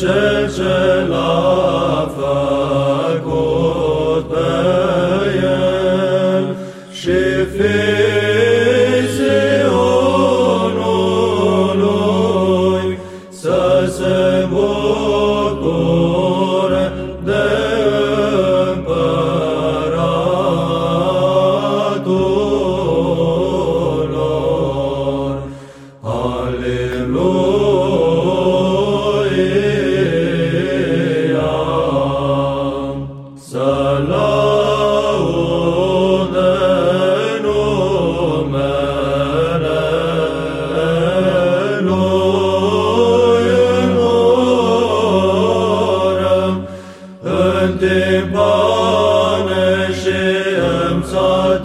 cece la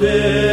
day.